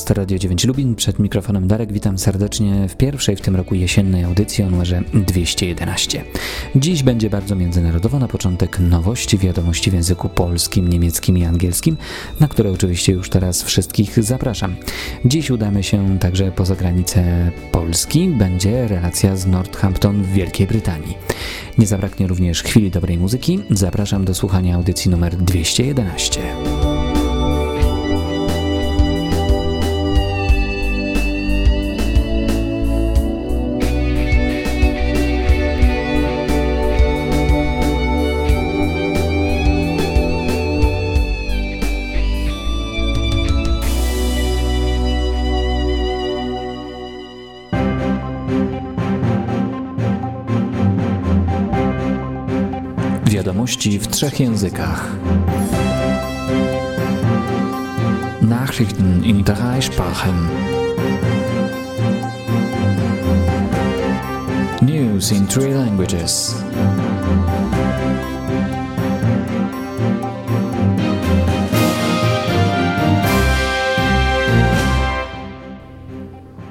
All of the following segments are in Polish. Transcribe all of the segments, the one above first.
podcast Radio 9 Lubin. Przed mikrofonem Darek witam serdecznie w pierwszej w tym roku jesiennej audycji o numerze 211. Dziś będzie bardzo międzynarodowo, na początek nowości, wiadomości w języku polskim, niemieckim i angielskim, na które oczywiście już teraz wszystkich zapraszam. Dziś udamy się także poza granicę Polski, będzie relacja z Northampton w Wielkiej Brytanii. Nie zabraknie również chwili dobrej muzyki. Zapraszam do słuchania audycji numer 211. Wiadomości w trzech językach. Nachrichten in drei Sprachen. News in three languages.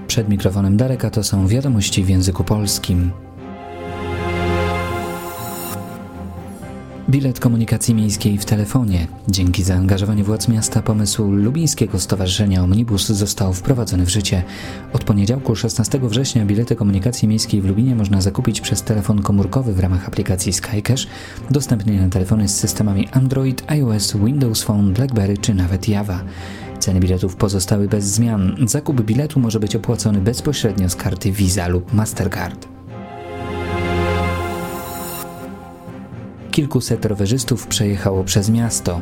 Przed mikrofonem Dareka to są wiadomości w języku polskim. Bilet komunikacji miejskiej w telefonie. Dzięki zaangażowaniu władz miasta pomysł Lubińskiego Stowarzyszenia Omnibus został wprowadzony w życie. Od poniedziałku 16 września bilety komunikacji miejskiej w Lubinie można zakupić przez telefon komórkowy w ramach aplikacji SkyCash, dostępnej na telefony z systemami Android, iOS, Windows Phone, BlackBerry czy nawet Java. Ceny biletów pozostały bez zmian. Zakup biletu może być opłacony bezpośrednio z karty Visa lub Mastercard. Kilkuset rowerzystów przejechało przez miasto.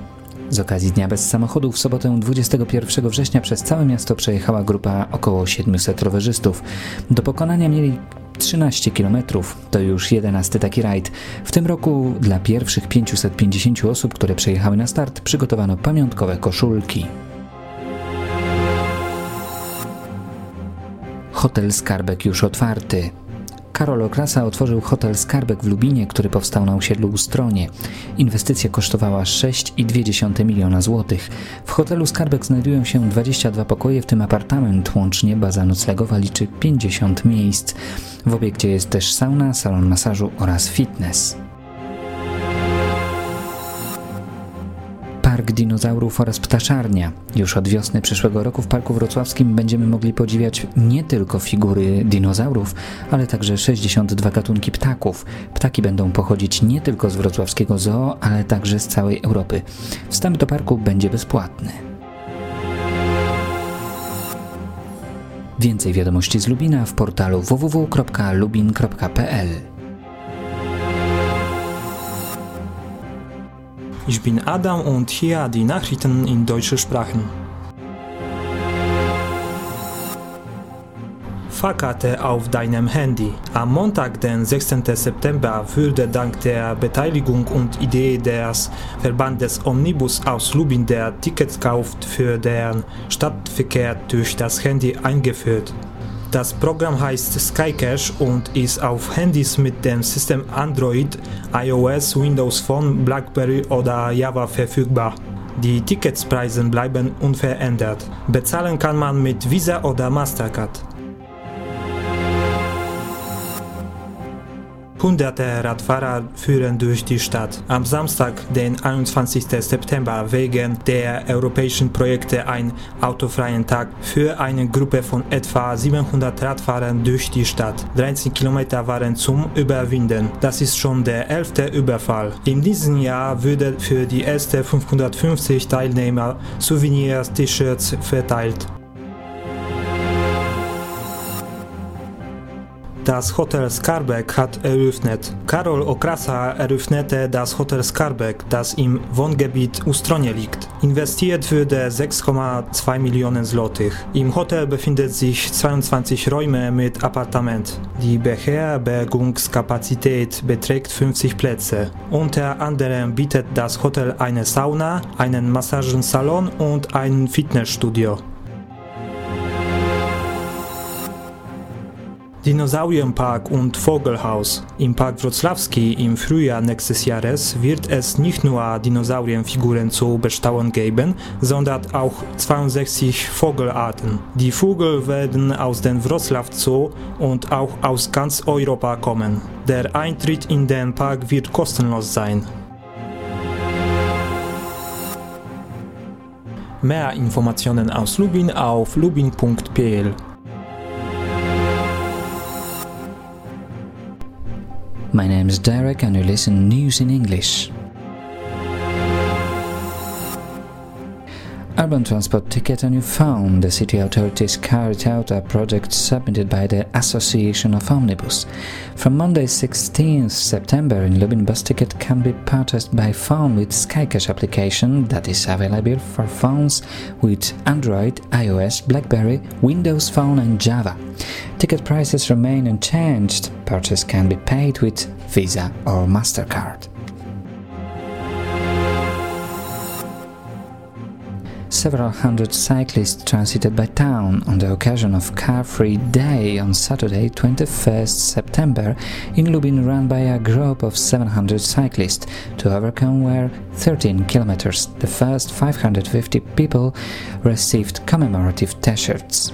Z okazji Dnia Bez Samochodu w sobotę 21 września przez całe miasto przejechała grupa około 700 rowerzystów. Do pokonania mieli 13 km. To już 11 taki rajd. W tym roku dla pierwszych 550 osób, które przejechały na start, przygotowano pamiątkowe koszulki. Hotel Skarbek już otwarty. Karol Okrasa otworzył hotel Skarbek w Lubinie, który powstał na osiedlu Ustronie. Inwestycja kosztowała 6,2 miliona złotych. W hotelu Skarbek znajdują się 22 pokoje, w tym apartament. Łącznie baza noclegowa liczy 50 miejsc. W obiekcie jest też sauna, salon masażu oraz fitness. Park dinozaurów oraz ptaszarnia. Już od wiosny przyszłego roku w Parku Wrocławskim będziemy mogli podziwiać nie tylko figury dinozaurów, ale także 62 gatunki ptaków. Ptaki będą pochodzić nie tylko z wrocławskiego zoo, ale także z całej Europy. Wstęp do parku będzie bezpłatny. Więcej wiadomości z Lubina w portalu www.lubin.pl Ich bin Adam und hier die Nachrichten in deutsche Sprachen. Fahrkarte auf deinem Handy. Am Montag, den 16. September, würde dank der Beteiligung und Idee des Verbandes Omnibus aus Lubin der Ticketkauf für den Stadtverkehr durch das Handy eingeführt. Das Programm heißt SkyCash und ist auf Handys mit dem System Android, iOS, Windows Phone, BlackBerry oder Java verfügbar. Die Ticketspreise bleiben unverändert. Bezahlen kann man mit Visa oder Mastercard. Hunderte Radfahrer führen durch die Stadt. Am Samstag, den 21. September, wegen der europäischen Projekte ein autofreien Tag für eine Gruppe von etwa 700 Radfahrern durch die Stadt. 13 Kilometer waren zum Überwinden. Das ist schon der elfte Überfall. In diesem Jahr würde für die ersten 550 Teilnehmer Souvenirs, T-Shirts verteilt. Das Hotel Skarbek hat eröffnet. Karol Okrasa eröffnete das Hotel Skarbek, das im Wohngebiet Ustronie liegt. Investiert wurde 6,2 Millionen Zlotych. Im Hotel befindet sich 22 Räume mit Appartement. Die Beherbergungskapazität beträgt 50 Plätze. Unter anderem bietet das Hotel eine Sauna, einen Massagensalon und ein Fitnessstudio. Dinosaurienpark und Vogelhaus. Im Park Wrocławski im Frühjahr nächstes Jahres wird es nicht nur Dinosaurienfiguren zu bestaunen geben, sondern auch 62 Vogelarten. Die Vögel werden aus dem Wrocław Zoo und auch aus ganz Europa kommen. Der Eintritt in den Park wird kostenlos sein. Mehr Informationen aus Lubin auf lubin.pl My name is Derek and you listen News in English. Urban Transport Ticket on your phone. The city authorities carried out a project submitted by the Association of Omnibus. From Monday 16th September in Lubin bus ticket can be purchased by phone with Skycash application that is available for phones with Android, iOS, BlackBerry, Windows Phone and Java. Ticket prices remain unchanged. Purchase can be paid with Visa or MasterCard. Several hundred cyclists transited by town on the occasion of Car Free Day on Saturday, 21st September, in Lubin, run by a group of 700 cyclists. To overcome were 13 kilometers. The first 550 people received commemorative t-shirts.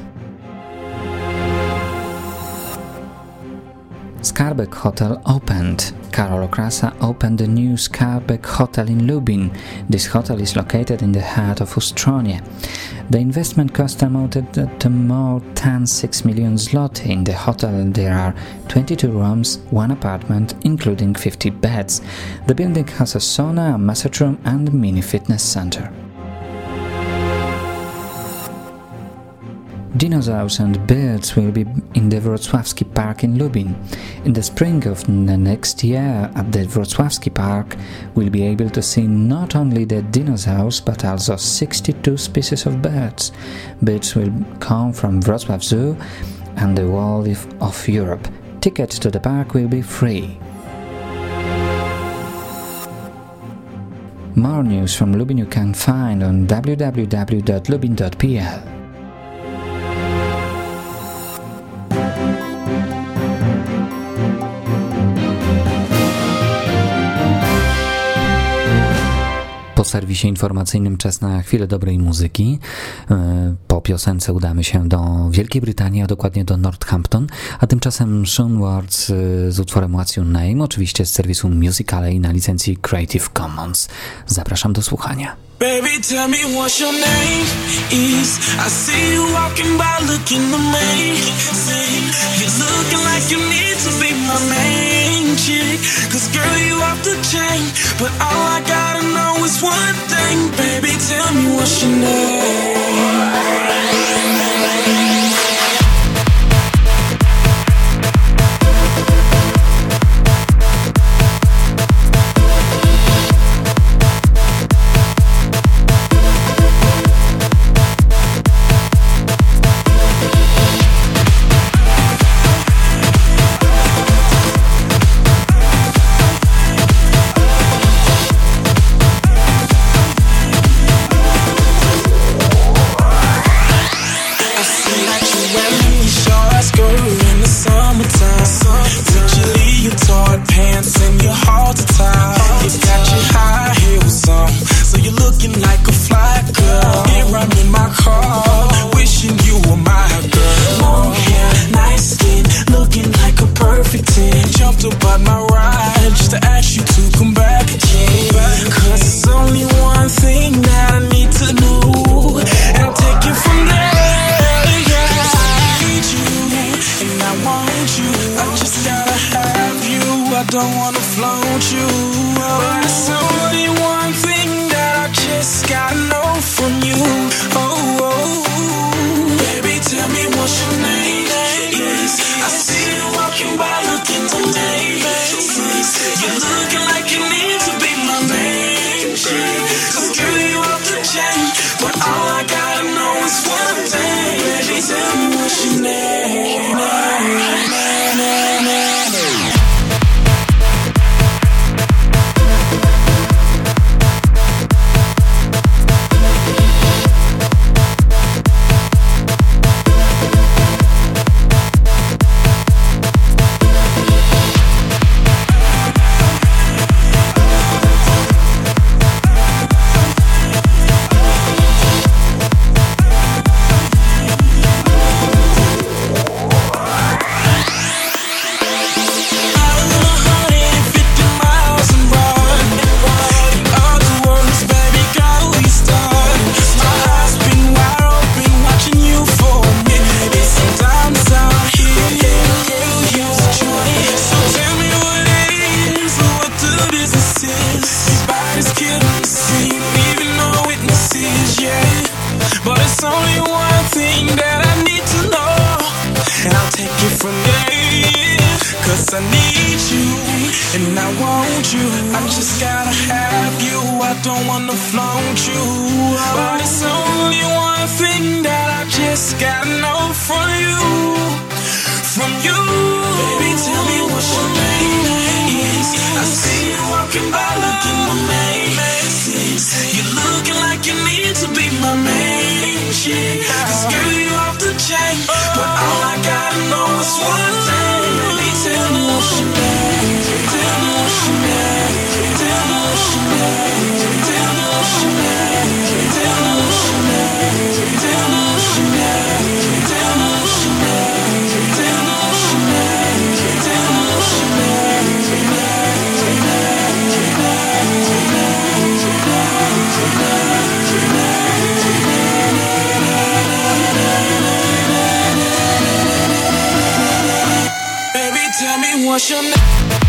Skarbek Hotel opened. Karol Okrasa opened the new Skarbek Hotel in Lubin. This hotel is located in the heart of Ustronie. The investment cost amounted to more than 6 million zloty. In the hotel there are 22 rooms, one apartment, including 50 beds. The building has a sauna, a massage room and mini fitness center. Dinosaurs and birds will be in the Wrocławski Park in Lubin. In the spring of the next year, at the Wrocławski Park, we'll be able to see not only the dinosaurs but also 62 species of birds. Birds will come from Wrocław Zoo and the world of Europe. Tickets to the park will be free. More news from Lubin you can find on www.lubin.pl. serwisie informacyjnym czas na chwilę dobrej muzyki. E, po piosence udamy się do Wielkiej Brytanii, a dokładnie do Northampton, a tymczasem Sean Wards e, z utworem What's Your Name, oczywiście z serwisu Musicale na licencji Creative Commons. Zapraszam do słuchania. Baby, tell me your name is I see you walking by looking amazing You're looking like you need to be my main chick Cause girl, you off the chain But all I gotta know is one thing Baby, tell me what's your name From you. What's your name.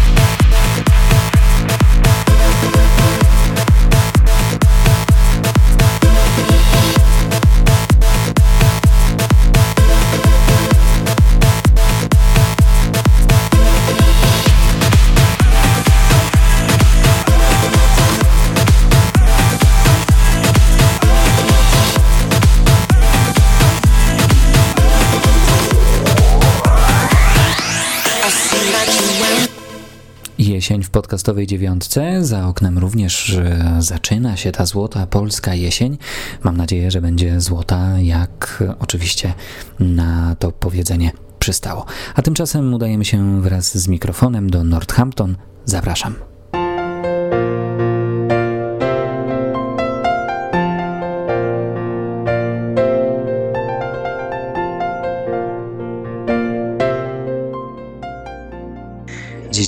Jesień w podcastowej dziewiątce. Za oknem również zaczyna się ta złota polska jesień. Mam nadzieję, że będzie złota, jak oczywiście na to powiedzenie przystało. A tymczasem udajemy się wraz z mikrofonem do Northampton. Zapraszam.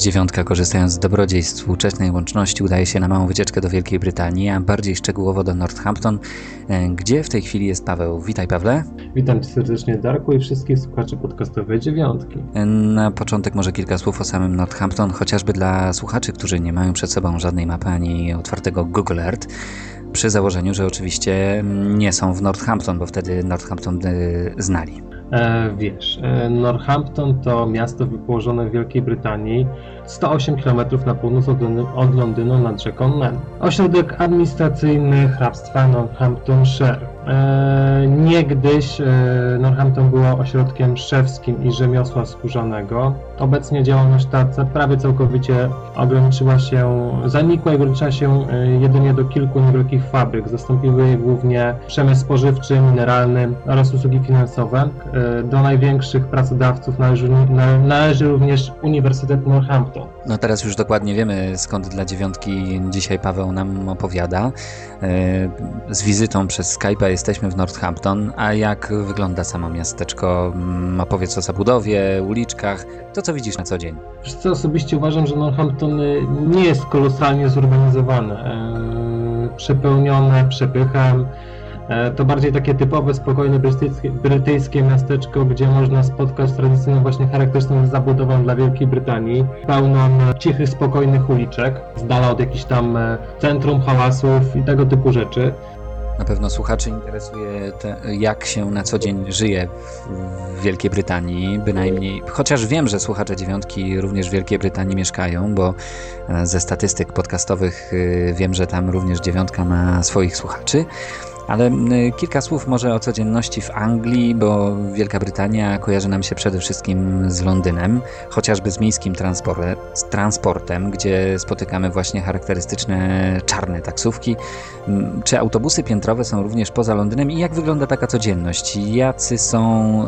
Dziewiątka, korzystając z dobrodziejstw współczesnej łączności, udaje się na małą wycieczkę do Wielkiej Brytanii, a bardziej szczegółowo do Northampton, e, gdzie w tej chwili jest Paweł. Witaj Pawle. Witam Cię serdecznie Darku i wszystkich słuchaczy podcastowej dziewiątki. E, Na początek może kilka słów o samym Northampton, chociażby dla słuchaczy, którzy nie mają przed sobą żadnej mapy ani otwartego Google Earth. Przy założeniu, że oczywiście nie są w Northampton, bo wtedy Northampton e, znali. E, wiesz, e, Northampton to miasto położone w Wielkiej Brytanii, 108 km na północ od, od Londynu nad rzeką Men. Ośrodek administracyjny hrabstwa Northamptonshire. E, niegdyś e, Northampton było ośrodkiem szewskim i rzemiosła skórzanego. Obecnie działalność ta prawie całkowicie ograniczyła się, zanikła i ograniczyła się e, jedynie do kilku niewielkich fabryk. Zastąpiły je głównie przemysł spożywczy, mineralny oraz usługi finansowe. Do największych pracodawców należy, na- należy również Uniwersytet Northampton. No teraz już dokładnie wiemy, skąd dla dziewiątki dzisiaj Paweł nam opowiada. Z wizytą przez Skype'a jesteśmy w Northampton, a jak wygląda samo miasteczko? Opowiedz o zabudowie, uliczkach, to co widzisz na co dzień. Co, osobiście uważam, że Northampton y, nie jest kolosalnie zurbanizowane, przepełnione przepychem. E, To bardziej takie typowe, spokojne brytyjskie, brytyjskie miasteczko, gdzie można spotkać tradycyjną właśnie charakterystyczną zabudową dla Wielkiej Brytanii, pełną e, cichych, spokojnych uliczek, z dala od jakichś tam e, centrum, hałasów i tego typu rzeczy. Na pewno słuchaczy interesuje, te, jak się na co dzień żyje w, Wielkiej Brytanii, bynajmniej, chociaż wiem, że słuchacze dziewiątki również w Wielkiej Brytanii mieszkają, bo e, ze statystyk podcastowych y, wiem, że tam również dziewiątka ma swoich słuchaczy. Ale kilka słów może o codzienności w Anglii, bo Wielka Brytania kojarzy nam się przede wszystkim z Londynem, chociażby z miejskim transportem, gdzie spotykamy właśnie charakterystyczne czarne taksówki. Czy autobusy piętrowe są również poza Londynem i jak wygląda taka codzienność? Jacy są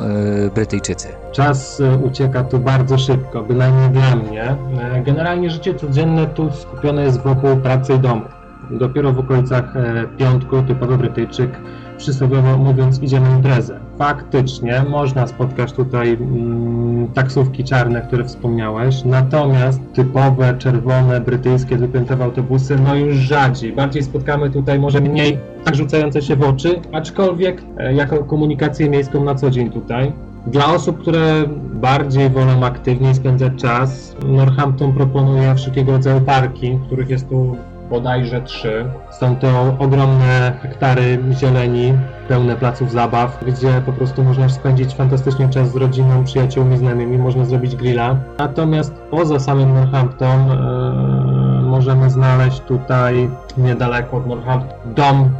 y, Brytyjczycy? Czas e, ucieka tu bardzo szybko, bynajmniej dla mnie. E, Generalnie życie codzienne tu skupione jest wokół pracy i domu. Dopiero w okolicach e, piątku typowy Brytyjczyk, przysłowiowo mówiąc, idzie na imprezę. Faktycznie można spotkać tutaj mm, taksówki czarne, które wspomniałeś, natomiast typowe, czerwone, brytyjskie, dwupiętrowe autobusy, no już rzadziej. Bardziej spotkamy tutaj może mniej tak rzucające się w oczy, aczkolwiek e, jako komunikację miejską na co dzień tutaj. Dla osób, które bardziej wolą aktywniej spędzać czas, Northampton proponuje wszelkiego rodzaju parki, których jest tu bodajże trzy. Są to ogromne hektary zieleni, pełne placów zabaw, gdzie po prostu można spędzić fantastycznie czas z rodziną, przyjaciółmi, znajomymi, można zrobić grilla. Natomiast poza samym Northampton yy, możemy znaleźć tutaj niedaleko od Northampton dom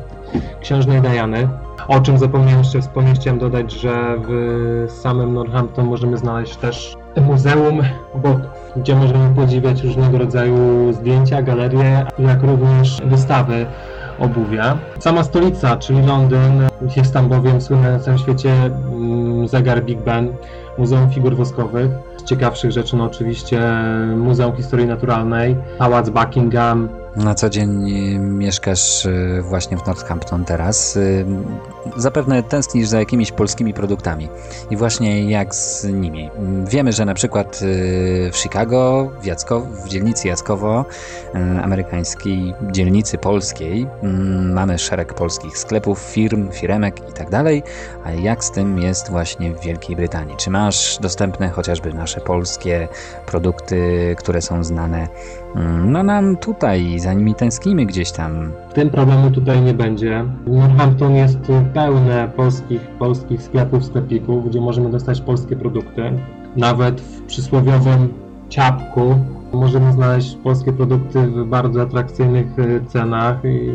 księżnej Diany. O czym zapomniałem jeszcze wspomnieć, chciałem dodać, że w samym Northampton możemy znaleźć też Muzeum Botów, gdzie możemy podziwiać różnego rodzaju zdjęcia, galerie, jak również wystawy obuwia. Sama stolica, czyli Londyn, jest tam bowiem słynne na całym świecie mm, zegar Big Ben, Muzeum Figur Woskowych. Z ciekawszych rzeczy, no oczywiście Muzeum Historii Naturalnej, Pałac Buckingham, na co dzień y, mieszkasz y, właśnie w Northampton teraz. Y, zapewne tęsknisz za jakimiś polskimi produktami. I właśnie jak z nimi? Wiemy, że na przykład w Chicago, w, Jacko, w dzielnicy Jackowo, amerykańskiej dzielnicy polskiej, mamy szereg polskich sklepów, firm, firemek i tak. A jak z tym jest właśnie w Wielkiej Brytanii? Czy masz dostępne chociażby nasze polskie produkty, które są znane no nam tutaj, za nimi tęsknimy gdzieś tam. Tym problemu tutaj nie będzie. Northampton jest pełne polskich, polskich sklepów, sklepików, gdzie możemy dostać polskie produkty. Nawet w przysłowiowym ciapku możemy znaleźć polskie produkty w bardzo atrakcyjnych e, cenach i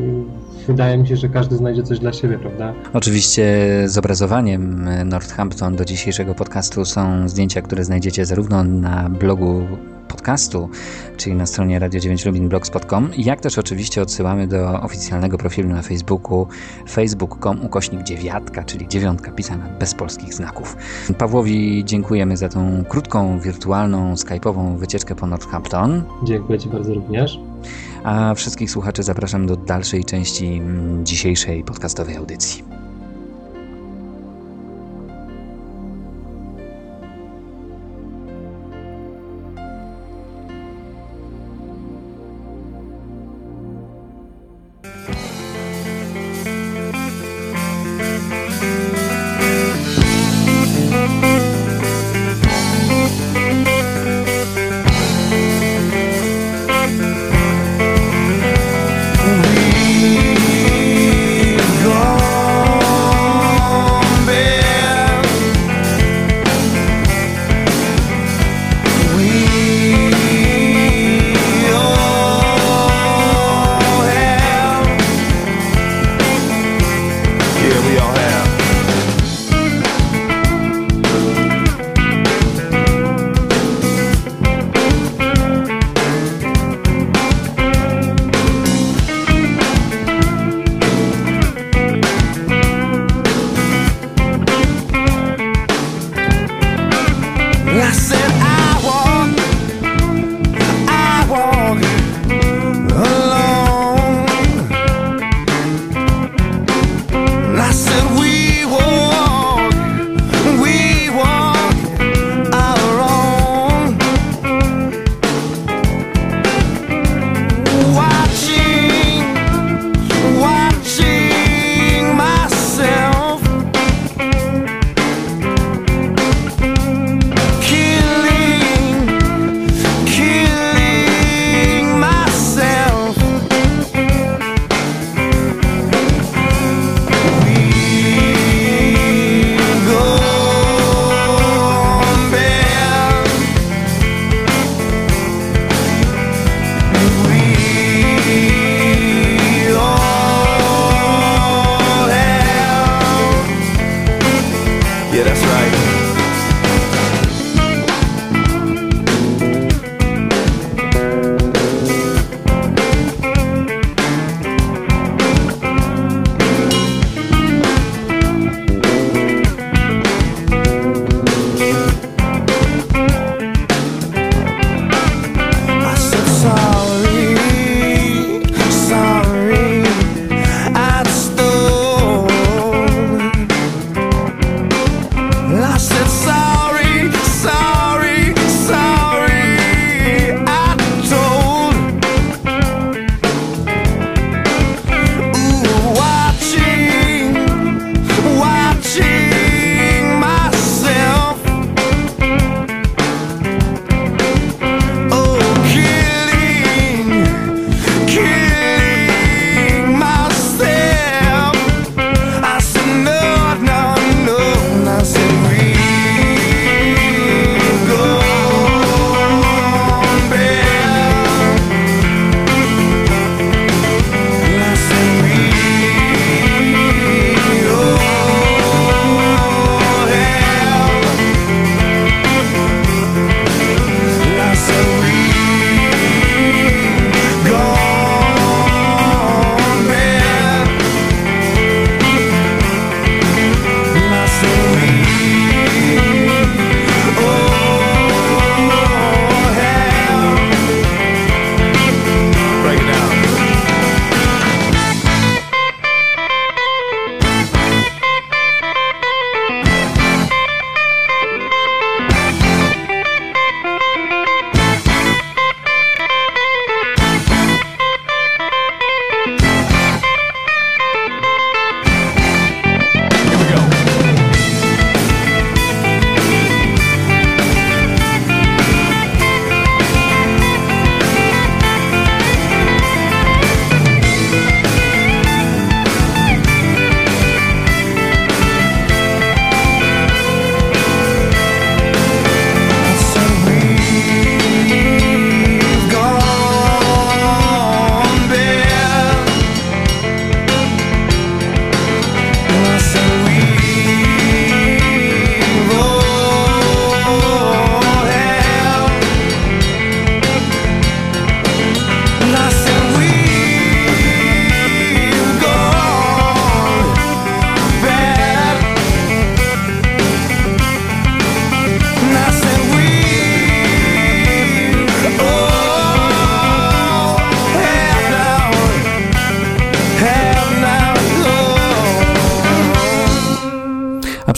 wydaje mi się, że każdy znajdzie coś dla siebie, prawda? Oczywiście zobrazowaniem Northampton do dzisiejszego podcastu są zdjęcia, które znajdziecie zarówno na blogu podcastu, czyli na stronie radio9lubinblogspot.com, jak też oczywiście odsyłamy do oficjalnego profilu na Facebooku facebook.com ukośnik dziewiatka, czyli dziewiątka pisana bez polskich znaków. Pawłowi dziękujemy za tą krótką, wirtualną, skype'ową wycieczkę po Northampton. Dziękuję Ci bardzo również. A wszystkich słuchaczy zapraszam do dalszej części mm, dzisiejszej podcastowej audycji.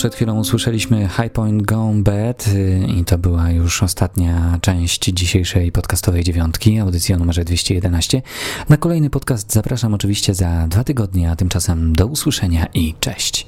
Przed chwilą usłyszeliśmy High Point Gone Bad y, i to była już ostatnia część dzisiejszej podcastowej dziewiątki, audycji o numerze 211. Na kolejny podcast zapraszam oczywiście za dwa tygodnie, a tymczasem do usłyszenia i cześć.